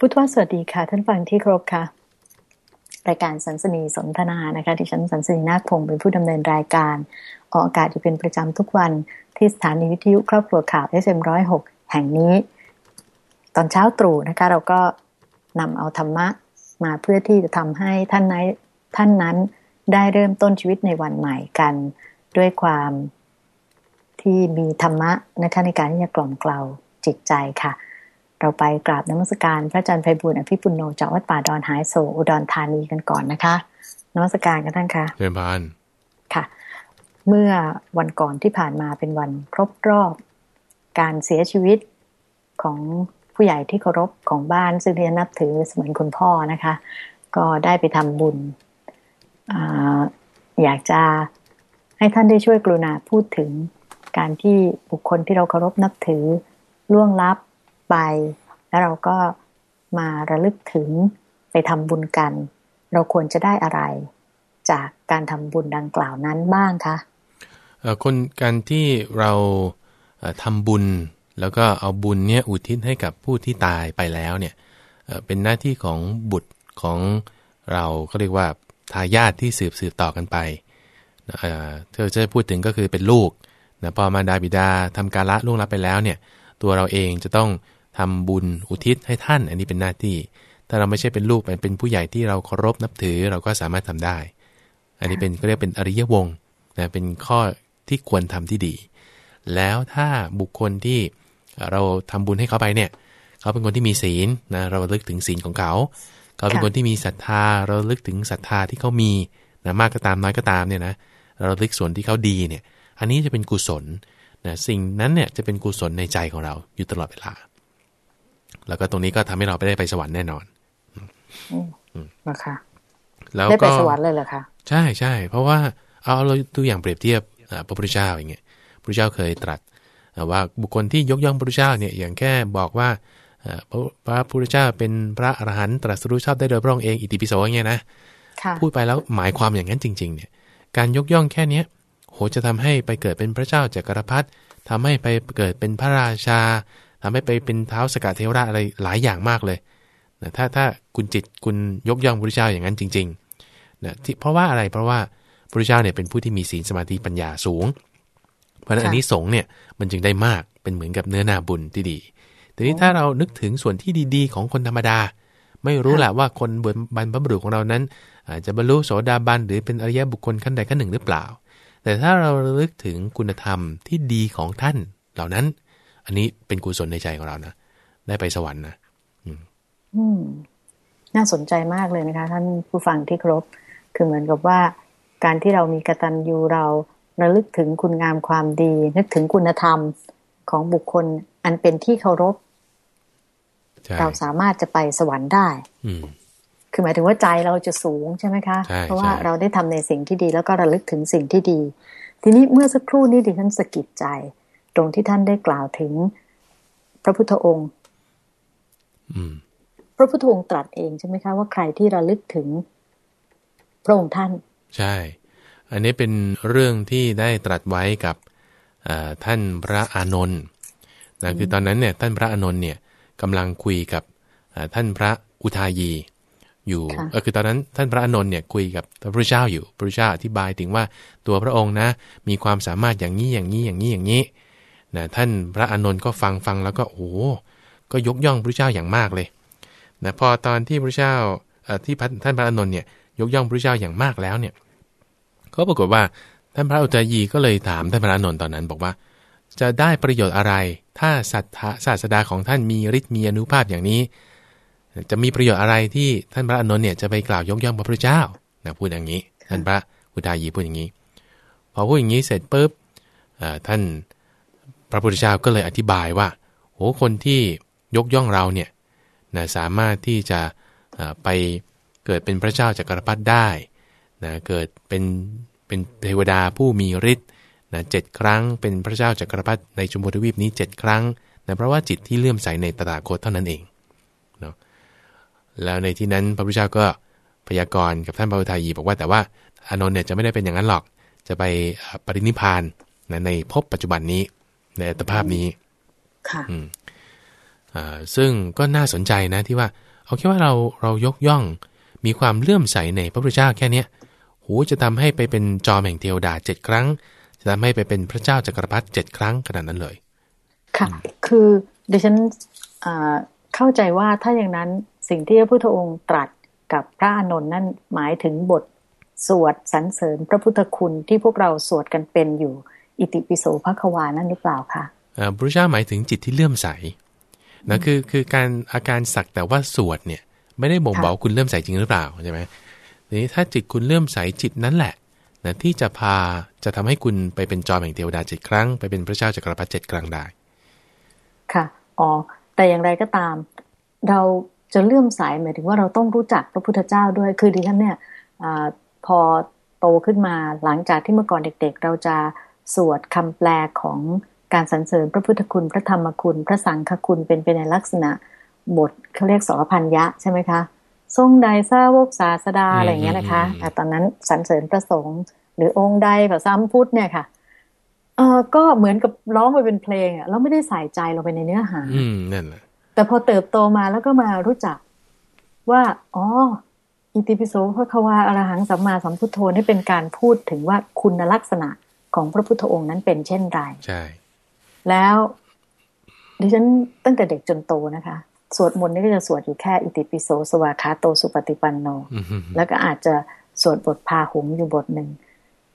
พุทธวสวัสดีค่ะ ท่านฟังที่ครบค่ะ รายการสันสนีสนทนานะคะที่ฉันสันสนีนาคพงศ์เป็นผู้ดำเนินรายการ ออกอากาศอยู่เป็นประจำทุกวันที่สถานีวิทยุครอบครัวข่าว SM106 แห่งนี้ ตอนเช้าตรู่นะคะ เราก็นำเอาธรรมะมาเพื่อที่จะทำให้ท่านนั้นท่านนั้นได้เริ่มต้นชีวิตในวันใหม่กัน ด้วยความที่มีธรรมะนะคะในการที่จะกล่อมเกลาจิตใจค่ะ เราไปกราบนมัสการพระอาจารย์ไพบุญอภิปุโนจากวัดป่าดอนหายโศอุดรธานีกันก่อนนะคะนมัสการกันท่านคะเชิญพานค่ะ เมื่อวันก่อนที่ผ่านมาเป็นวันครบรอบ การเสียชีวิตของผู้ใหญ่ที่เคารพของบ้าน ซึ่งเรียนนับถือเสมือนคุณพ่อนะคะ ก็ได้ไปทำบุญออยากจะให้ท่านได้ช่วยกรุณาพูดถึงการที่บุคคลที่เราเคารพนับถือล่วงลับ ไป แล้วเราก็มาระลึกถึงไปทำบุญกัน เราควรจะได้อะไร จากการทำบุญดังกล่าวนั้นบ้างคะคนการที่เราทำบุญ แล้วก็เอาบุญเนี่ยอุทิศให้กับผู้ที่ตายไปแล้วเนี่ยเป็นหน้าที่ของบุตรของเราก็เรียกว่าทายาทที่สืบสืบต่อกันไปเธอจะพูดถึงก็คือเป็นลูกนะพอมาดาบิดาทำการละล่วงลับไปแล้วเนี่ย ตัวเราเองจะต้อง ทำบุญอุทิศให้ท่าน อันนี้เป็นหน้าที่ ถ้าเราไม่ใช่เป็นลูกเป็นผู้ใหญ่ที่เราเคารพนับถือเราก็สามารถทำได้ อันนี้เป็นก็เรียกเป็นอริยวงนะเป็นข้อที่ควรทำที่ดี แล้วถ้าบุคคลที่เราทำบุญให้เขาไปเนี่ยเขาเป็นคนที่มีศีลนะเราลึกถึงศีลของเขา เขาเป็นคนที่มีศรัทธา เราลึกถึงศรัทธาที่เขามีนะมากก็ตามน้อยก็ตามเนี่ยนะเราลึกส่วนที่เขาดีเนี่ย อันนี้จะเป็นกุศลนะสิ่งนั้นเนี่ยจะเป็นกุศลในใจของเราอยู่ตลอดเวลา แล้วก็ตรงนี้ก็ทำให้เราไปได้ไปสวรรค์แน่นอนนะคะแล้วก็ได้ไปสวรรค์เลยเหรอคะใช่ใช่เพราะว่าเอาเราตัวอย่างเปรียบเทียบพระพุทธเจ้าอย่างเงี้ยพระพุทธเจ้าเคยตรัสว่าบุคคลที่ยกย่องพระพุทธเจ้าเนี่ยอย่างแค่บอกว่าพระพุทธเจ้าเป็นพระอรหันต์ตรัสรู้ชอบได้โดยพระองค์เองอิติปิโสอย่างเงี้ยนะพูดไปแล้วหมายความอย่างนั้นจริง ๆ เนี่ย การยกย่องแค่เนี้ยโหจะทำให้ไปเกิดเป็นพระเจ้าจักรพรรดิทำให้ไปเกิดเป็นพระราชา ทำให้ไปเป็นเท้าสกัดเทวราชอะไรหลายอย่างมากเลยนะถ้าถ้าคุณจิตคุณยกย่องพระเจ้าอย่างนั้นจริงๆนะที่เพราะว่าอะไรเพราะว่าพระเจ้าเนี่ยเป็นผู้ที่มีศีลสมาธิปัญญาสูง เพราะฉะนั้นอันนี้สงเนี่ยมันจึงได้มากเป็นเหมือนกับเนื้อนาบุญที่ดีทีนี้ถ้าเรานึกถึงส่วนที่ดีๆ ของคนธรรมดา ไม่รู้แหละว่าคนบรรพบุรุษของเรานั้น อาจจะบรรลุโสดาบันหรือเป็นอริยบุคคลขั้นใดขั้นหนึ่งหรือเปล่า แต่ถ้าเราระลึกถึงคุณธรรมที่ดีของท่านเหล่านั้น อันนี้เป็นกุศลในใจของเรานะได้ไปสวรรค์นะอืมน่าสนใจมากเลยนะคะ ท่านผู้ฟังที่ครบ คือเหมือนกับว่า การที่เรามีกตัญญูเราระลึกถึงคุณงามความดี นึกถึงคุณธรรมของบุคคลอันเป็นที่เคารพ เราสามารถจะไปสวรรค์ได้อืคือหมายถึงว่าใจเราจะสูงใช่ไหมคะ เพราะว่าเราได้ทำในสิ่งที่ดีแล้วก็ระลึกถึงสิ่งที่ดี ทีนี้เมื่อสักครู่นี้ดิฉันสะกิดใจ ตรงที่ท่านได้กล่าวถึงพระพุทธองค์พระพุทธองค์ตรัสเองใช่ไหมคะว่าใครที่ระลึกถึงพระองค์ท่าน ใช่ อันนี้เป็นเรื่องที่ได้ตรัสไว้กับท่านพระอานนท์นะคือตอนนั้นเนี่ยท่านพระอานนท์เนี่ยกำลังคุยกับท่านพระอุทายีอยู่ก็คือตอนนั้นท่านพระอนนท์เนี่ยคุยกับพระพุทธเจ้าอยู่พระพุทธเจ้าอธิบายถึงว่าตัวพระองค์นะ มีความสามารถอย่างนี้อย่างนี้อย่างนี้อย่างนี้ นะท่านพระอนนท์ก็ฟังฟังแล้วก็โอ้ก็ยกย่องพระเจ้าอย่างมากเลยนะพอตอนที่พระเจ้าที่ท่านพระอนนท์เนี่ยยกย่องพระเจ้าอย่างมากแล้วเนี่ยก็ปรากฏว่าท่านพระอุตยีก็เลยถามท่านพระอนนท์ตอนนั้นบอกว่า จะได้ประโยชน์อะไร ถ้าศัทธาศาสดาของท่านมีฤทธิ์มีอนุภาพอย่างนี้ จะมีประโยชน์อะไรที่ท่านพระอนุนเนี่ยจะไปกล่าวยกย่องพระพุทธเจ้านะพูดอย่างนี้ ท่านพระอุทายีพูดอย่างนี้ พอพูดอย่างนี้เสร็จปุ๊บท่าน พระพุทธเจ้าก็เลยอธิบายว่าโอ้คนที่ยกย่องเราเนี่ยนะสามารถที่จะไปเกิดเป็นพระเจ้าจักรพรรดิได้นะเกิดเป็นเป็นเทวดาผู้มีฤทธิ์นะเจ็ดครั้งเป็นพระเจ้าจักรพรรดิในชมพูทวีปนี้เจ็ดครั้งนะเพราะว่าจิตที่เลื่อมใสในตถาคตเท่านั้นเองแล้วในที่นั้นพระพุทธเจ้าก็พยากรณ์กับท่านพระอุทัยีบอกว่าแต่ว่าอานนท์เนี่ยจะไม่ได้เป็นอย่างนั้นหรอก จะไปปรินิพานนะในภพปัจจุบันนี้ ในอัตภาพนี้ ค่ะซึ่งก็น่าสนใจนะที่ว่าเอาแค่ว่าเราเรายกย่องมีความเลื่อมใสในพระพุทธเจ้าแค่เนี้ยโหจะทำให้ไปเป็นจอมแห่งเทวดาเจ็ดครั้ง จะทำให้ไปเป็นพระเจ้าจักรพรรดิเจ็ดครั้งขนาดนั้นเลย ค่ะ คือดิฉันเข้าใจว่าถ้าอย่างนั้นสิ่งที่พระพุทธองค์ตรัสกับพระอานนท์นั่นหมายถึงบทสวดสรรเสริญพระพุทธคุณที่พวกเราสวดกันเป็นอยู่ อิติปิโสภควานั่นหรือเปล่าคะพระเจ้าหมายถึงจิตที่เลื่อมใสนะคือคือการอาการสักแต่ว่าสวดเนี่ย ไม่ได้บ่งบอกคุณเลื่อมใสจริงหรือเปล่าใช่ไหมทีนี้ถ้าจิตคุณเลื่อมใสจิตนั้นแหละนะที่จะพาจะทำให้คุณไปเป็นจอมแห่งเทวดาเจ็ดครั้ง ไปเป็นพระเจ้าจักรพรรดิเจ็ดครั้งได้ ค่ะอ๋อแต่อย่างไรก็ตาม เราจะเลื่อมใสหมายถึงว่าเราต้องรู้จักพระพุทธเจ้าด้วยคือดิฉันเนี่ยอพอโตขึ้นมาหลังจากที่เมื่อก่อนเด็ก ๆ เราจะ สวดคำแปลของการสรรเสริญพระพุทธคุณ พระธรรมคุณ พระสังฆคุณเป็นไปในลักษณะบทเขาเรียกสรพันยะใช่ไหมคะ ทรงใดซาวกศาสดาอะไรอย่างเงี้ยนะคะแต่ตอนนั้นสรรเสริญพระสงฆ์หรือองค์ใดแบบซ้ำพุทธเนี่ยค่ะเออก็เหมือนกับร้องไปเป็นเพลงอะแล้วไม่ได้ใส่ใจลงไปในเนื้อหา อืมนั่นแหละ แต่พอเติบโตมาแล้วก็มารู้จักว่า อ๋อ อิติปิโสพระควาอรหังสัมมาสัมพุทโธนี่เป็นการพูดถึงว่าคุณลักษณะ ของพระพุทธองค์นั้นเป็นเช่นไรใช่แล้วดิฉันตั้งแต่เด็กจนโตนะคะ สวดมนต์นี่ก็จะสวดอยู่แค่อิติปิโสสวากขาโตสุปฏิปันโน แล้วก็อาจจะสวดบทพาหุงอยู่บทหนึ่ง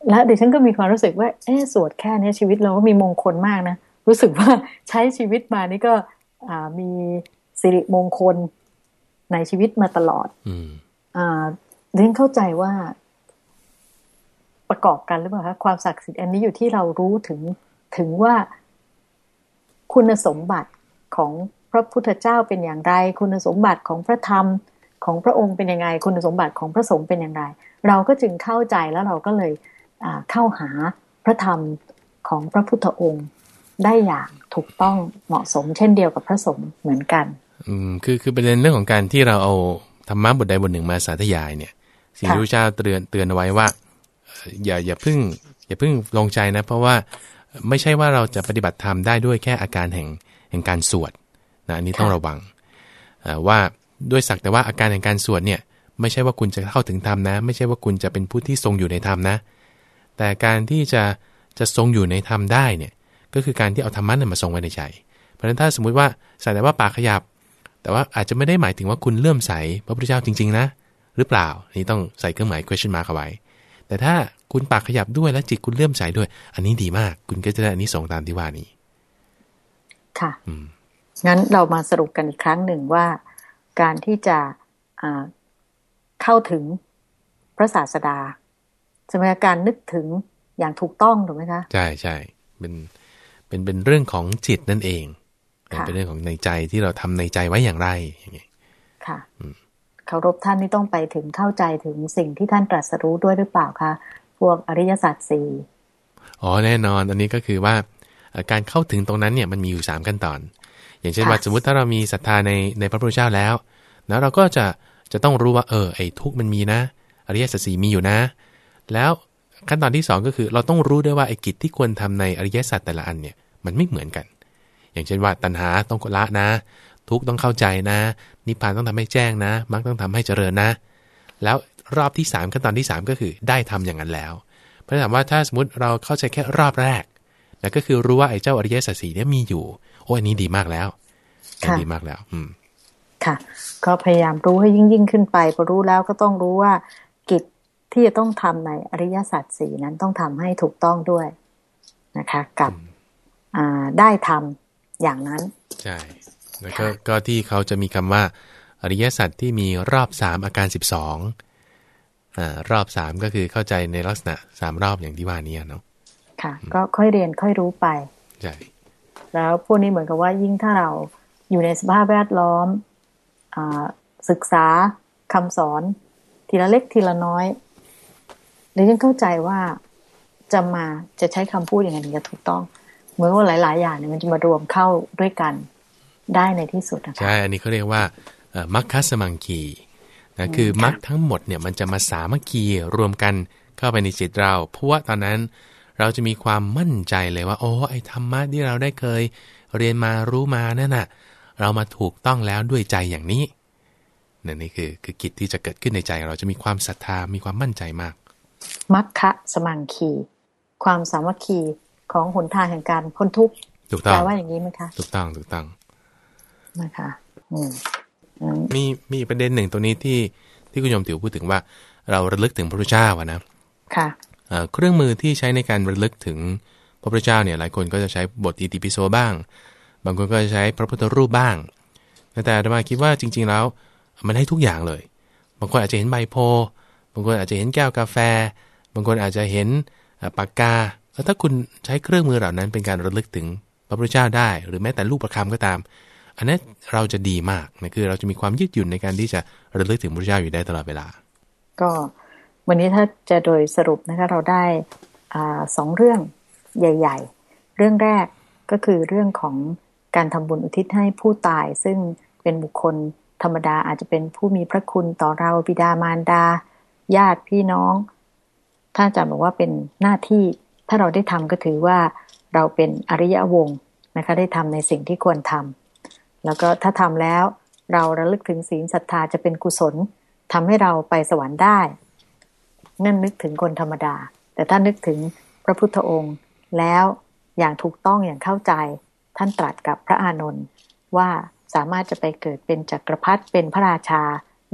และดิฉันก็มีความรู้สึกว่า เออสวดแค่นี้ชีวิตเราก็มีมงคลมากนะ รู้สึกว่าใช้ชีวิตมานี่ก็มีสิริมงคลในชีวิตมาตลอดอ่าเรียนเข้าใจว่า ประกอบกันหรือเปล่าคะความศักดิ์สิทธิ์อันนี้อยู่ที่เรารู้ถึงถึงว่าคุณสมบัติของพระพุทธเจ้าเป็นอย่างไร คุณสมบัติของพระธรรมของพระองค์เป็นยังไง คุณสมบัติของพระสงฆ์เป็นอย่างไร เราก็จึงเข้าใจแล้วเราก็เลยเข้าหาพระธรรมของพระพุทธองค์ได้อย่างถูกต้องเหมาะสม เช่นเดียวกับพระสงฆ์เหมือนกัน อืมคือคือประเด็นเรื่องของการที่เราเอาธรรมะบทใดบทหนึ่งมาสาธยายเนี่ยสิ่งที่พระเจ้าเตือนเตือนเอาไว้ว่า อย่าอย่าพึ่ง อย่าพึ่งลงใจนะ เพราะว่าไม่ใช่ว่าเราจะปฏิบัติธรรมได้ด้วยแค่อาการแห่งแห่งการสวดนะอันนี้ต้องระวังว่าด้วยสักแต่ว่าอาการแห่งการสวดเนี่ยไม่ใช่ว่าคุณจะเข้าถึงธรรมนะ ไม่ใช่ว่าคุณจะเป็นผู้ที่ทรงอยู่ในธรรมนะ แต่การที่จะจะทรงอยู่ในธรรมได้เนี่ยก็คือการที่เอาธรรมะนมาทรงไว้ในใจ เพราะฉะนั้นถ้าสมมุติว่าสักแต่ว่าปากขยับ แต่ว่าอาจจะไม่ได้หมายถึงว่าคุณเลื่อมใสพระพุทธเจ้าจริง ๆ นะ หรือเปล่านี่ต้องใส่เครื่องหมาย question mark เอาไว้ แต่ถ้าคุณปากขยับด้วยและจิตคุณเลื่อมใสด้วย อันนี้ดีมาก คุณก็จะได้อันนี้ส่งตามที่ว่านี้ ค่ะงั้นเรามาสรุปกันอีกครั้งหนึ่งว่า การที่จะเข้าถึงพระศาสดาสมัยการนึกถึงอย่างถูกต้องถูกไหมคะใช่ใช่เป็นเป็นเป็นเรื่องของจิตนั่นเองเป็นเรื่องของในใจที่เราทำในใจไว้อย่างไรอย่างเงี้ยค่ะ เคารพท่านนี่ต้องไปถึงเข้าใจถึงสิ่งที่ท่านตรัสรู้ด้วยหรือเปล่าคะวกอริยสัจสี่อ๋อแน่นอน อันนี้ก็คือว่าการเข้าถึงตรงนั้นเนี่ยมันมีอยู่ 3 ขั้นตอน อย่างเช่นว่าสมมติถ้าเรามีศรัทธาในในพระพุทธเจ้าแล้วแล้วเราก็จะจะต้องรู้ว่าเออไอ้ทุกมันมีนะ อริยสัจสี่มีอยู่นะ แล้วขั้นตอนที่ 2 ก็คือเราต้องรู้ด้วยว่าไอ้กิจที่ควรทำในอริยสัจแต่ละอันเนี่ยมันไม่เหมือนกัน อย่างเช่นว่าตัณหาต้องละนะ ทุกต้องเข้าใจนะ นิพพานต้องทำให้แจ้งนะมรรคต้องทำให้เจริญนะ แล้วรอบที่ 3 ขั้นตอนที่ 3 ก็คือได้ทำอย่างนั้นแล้วเพราะถามว่าถ้าสมมติเราเข้าใจแค่รอบแรกแล้วก็คือรู้ว่าไอ้เจ้าอริยสัจสีเนี่ยมีอยู่ โอ้อันนี้ดีมากแล้วดีมากแล้ว อืมค่ะ ก็พยายามรู้ให้ยิ่งยิ่งขึ้นไปพอรู้แล้วก็ต้องรู้ว่ากิจที่จะต้องทำในอริยสัจสีนั้นต้องทำให้ถูกต้องด้วยนะคะ กับอ่าได้ทำอย่างนั้น ใช่ แล้วก็ก็ที่เขาจะมีคำว่าอริยสัจที่มีรอบสามอาการสิบสองรอบสามก็คือเข้าใจในลักษณะสามรอบอย่างที่ว่านี้เนาะค่ะ ก็ค่อยเรียนค่อยรู้ไปใช่แล้วพวกนี้เหมือนกับว่ายิ่งถ้าเราอยู่ในสภาพแวดล้อมอศึกษาคำสอน ทีละเล็กทีละน้อยเดี๋ยวฉันเข้าใจว่าจะมาจะใช้คำพูดอย่างไรถึงจะถูกต้อง เหมือนว่าหลาย ๆ อย่างเนี่ยมันจะมารวมเข้าด้วยกัน ได้ในที่สุดนะคะใช่อันนี้เขาเรียกว่ามัคคัสมังคีนะคือมรรคทั้งหมดเนี่ยมันจะมาสามัคคีรวมกันเข้าไปในจิตเราเพราะว่าตอนนั้นเราจะมีความมั่นใจเลยว่า โอ้ไอ้ธรรมะที่เราได้เคย เรียนมารู้มานั่นน่ะ เรามาถูกต้องแล้วด้วยใจอย่างนี้นี่นี่คือคือกิจที่จะเกิดขึ้นในใจ เราจะมีความศรัทธามีความมั่นใจมากมัคคะสมังคี ความสามัคคีของหนทางแห่งการพ้นทุกข์ถูกต้องแปลว่าอย่างนี้ไหมคะ ถูกต้องถูกต้อง นะคะอืมอืมมีมีประเด็นหนึ่งตรงนี้ที่ที่คุณโยมติ๋วพูดถึงว่า เราระลึกถึงพระพุทธเจ้าอะนะค่ะเอ่อเครื่องมือที่ใช้ในการระลึกถึงพระพุทธเจ้าเนี่ยหลายคนก็จะใช้บทอิติปิโสบ้าง บางคนก็จะใช้พระพุทธรูปบ้าง แต่อาตมาคิดว่าจริง ๆ แล้วมันให้ทุกอย่างเลย บางคนอาจจะเห็นใบโพธิ์บางคนอาจจะเห็นแก้วกาแฟ บางคนอาจจะเห็นเอ่อปากกา แล้วถ้าคุณใช้เครื่องมือเหล่านั้นเป็นการระลึกถึงพระพุทธเจ้าได้ หรือแม้แต่รูปประคำก็ตาม อันนั้นเราจะดีมากนะคือเราจะมีความยืดหยุ่นในการที่จะระลึกถึงพระพุทธเจ้าอยู่ได้ตลอดเวลา ก็วันนี้ถ้าจะโดยสรุปนะคะเราได้อสองเรื่องใหญ่ ๆ เรื่องแรกก็คือเรื่องของการทำบุญอุทิศให้ผู้ตาย ซึ่งเป็นบุคคลธรรมดาอาจจะเป็นผู้มีพระคุณต่อเราบิดามารดา ญาติพี่น้องถ้าอาจารย์บอกว่าเป็นหน้าที่ถ้าเราได้ทำก็ถือว่าเราเป็นอริยวงศ์นะคะได้ทำในสิ่งที่ควรทำ แล้วก็ถ้าทำแล้ว เราระลึกถึงศีลศรัทธาจะเป็นกุศลทำให้เราไปสวรรค์ได้ นั่นนึกถึงคนธรรมดา แต่ถ้านึกถึงพระพุทธองค์ แล้วอย่างถูกต้องอย่างเข้าใจ ท่านตรัสกับพระอานนท์ว่าสามารถจะไปเกิดเป็นจักรพรรดิเป็นพระราชา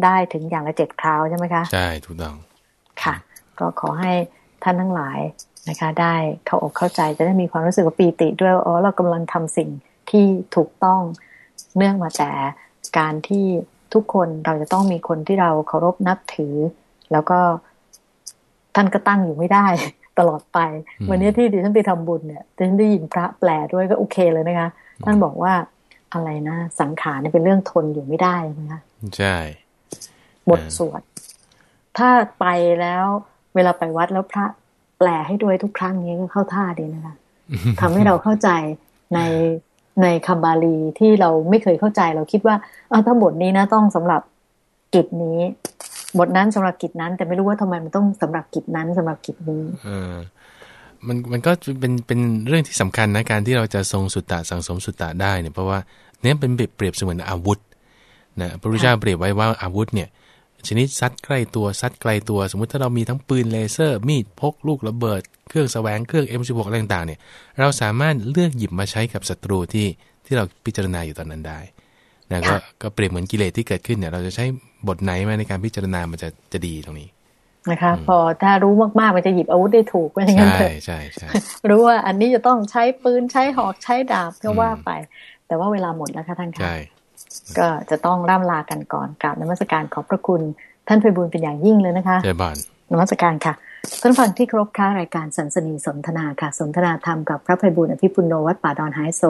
ได้ถึงอย่างละเจ็ดคราวใช่ไหมคะใช่ถูกต้องค่ะ ก็ขอให้ท่านทั้งหลายนะคะ ได้เข้าอกเข้าใจจะได้มีความรู้สึกว่าปีติด้วยว่าอ๋อเรากำลังทำสิ่งที่ถูกต้อง เนื่องมาแต่การที่ทุกคนเราจะต้องมีคนที่เราเคารพนับถือ แล้วก็ท่านก็ตั้งอยู่ไม่ได้ ตลอดไปอืมวันนี้ที่ดิฉันไปทำบุญเนี่ยดิฉันได้ยินพระแปลด้วยก็โอเคเลยนะคะ ท่านบอกว่าอะไรนะ สังขารเนี่ยเป็นเรื่องทนอยู่ไม่ได้นะคะใช่บทสวด ถ้าไปแล้วเวลาไปวัดแล้วพระแปลให้ด้วยทุกครั้งนี้ก็เข้าท่าดีนะคะทำให้เราเข้าใจใน ในคำบาลีที่เราไม่เคยเข้าใจเราคิดว่าอ้าวถ้าบทนี้นะต้องสำหรับกิจนี้ บทนั้นสำหรับกิจนั้น แต่ไม่รู้ว่าทำไมมันต้องสำหรับกิจนั้นสำหรับกิจนี้เออมันมันก็เป็นเป็นเรื่องที่สำคัญนะการที่เราจะทรงสุตตะสังสมสุตตะได้เนี่ยเพราะว่าเนี่ยเป็นเปรียบเสมือนอาวุธนะพระพุทธเจ้าเปรียบไว้ว่าอาวุธเนี่ย ชนิดซัดใกล้ตัวซัดไกลตัว สมมุติถ้าเรามีทั้งปืนเลเซอร์ มีดพกลูกระเบิด เครื่องแสวงเครื่อง M16 อะไรต่างๆเนี่ยเราสามารถเลือกหยิบมาใช้กับศัตรูที่ที่เราพิจารณาอยู่ตอนนั้นได้นะก็ค่ะก็เปรียบเหมือนกิเลสที่เกิดขึ้นเนี่ย เราจะใช้บทไหนมาในการพิจารณามันจะจะดีตรงนี้นะคะ พอถ้ารู้มากๆมันจะหยิบอาวุธได้ถูกว่าอย่างนั้นใช่เถอะใช่ใช่รู้ว่าอันนี้จะต้องใช้ปืนใช้หอกใช้ดาบก็ว่าไป แต่ว่าเวลาหมดแล้วค่ะท่านค่ะใช่ ก็จะต้องร่ำลากันก่อนกราบนมัสการขอบพระคุณท่านไพบูลย์เป็นอย่างยิ่งเลยนะคะเจบานนมัสการค่ะท่านฟังที่ครบค้ารายการสันสนีสนทนาค่ะ สนทนาธรรมกับพระไพบูลย์อภิปุโนวัดป่าดอนไฮโซ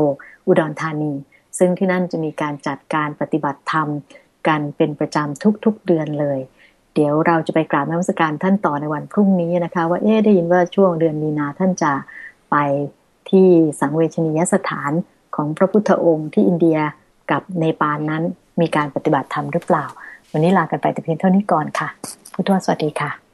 อุดรธานี ซึ่งที่นั่นจะมีการจัดการปฏิบัติธรรมกันเป็นประจำทุกๆเดือนเลย เดี๋ยวเราจะไปกราบนมัสการท่านต่อในวันพรุ่งนี้นะคะ ว่าเอ๊ะได้ยินว่าช่วงเดือนมีนาท่านจะไปที่สังเวชนียสถานของพระพุทธองค์ที่อินเดีย กับเนปาลนั้นมีการปฏิบัติธรรมหรือเปล่า วันนี้ลากันไปแต่เพียงเท่านี้ก่อนค่ะพุทธวสวัสดีค่ะ